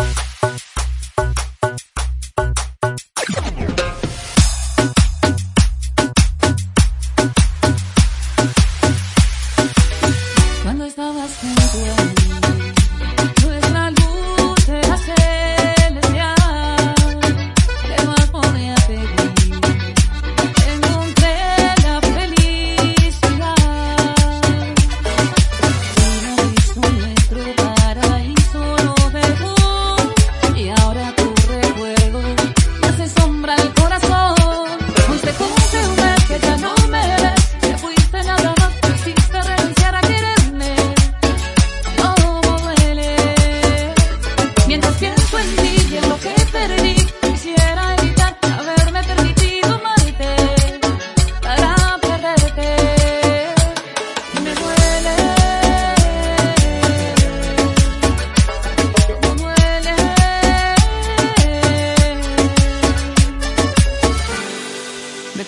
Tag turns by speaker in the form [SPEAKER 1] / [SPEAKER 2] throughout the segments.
[SPEAKER 1] Bye.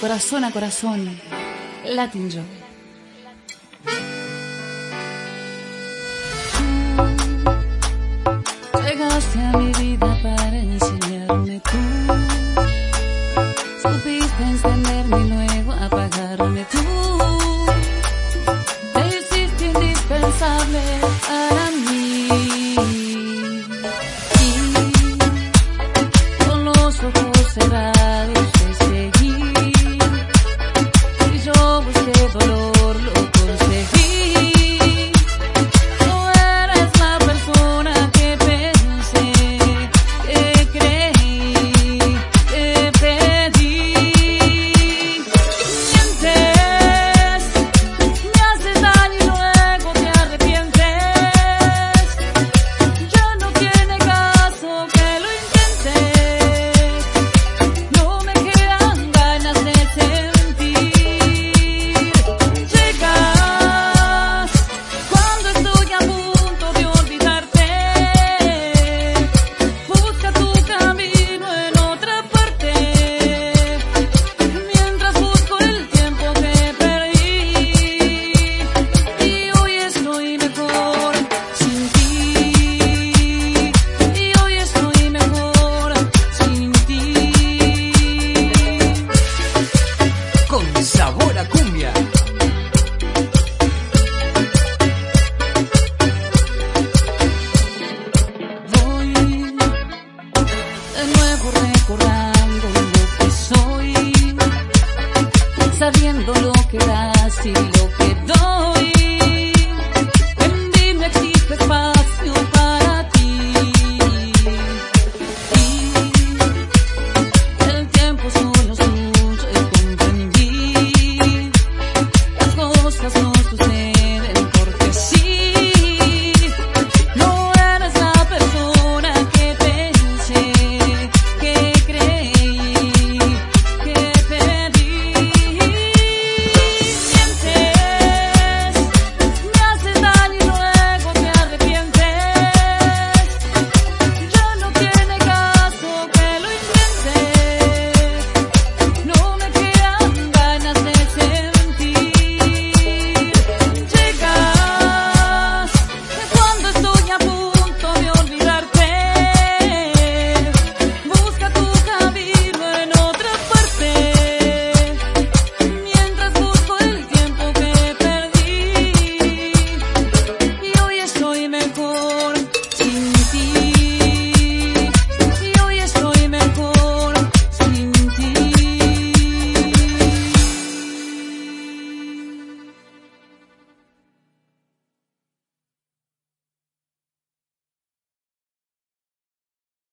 [SPEAKER 1] corazón a corazón, Latin Joe. Llegaste a mi vida para enseñarme tú. Supiste encenderme y luego apagarme tú. Te hiciste indispensable para mí.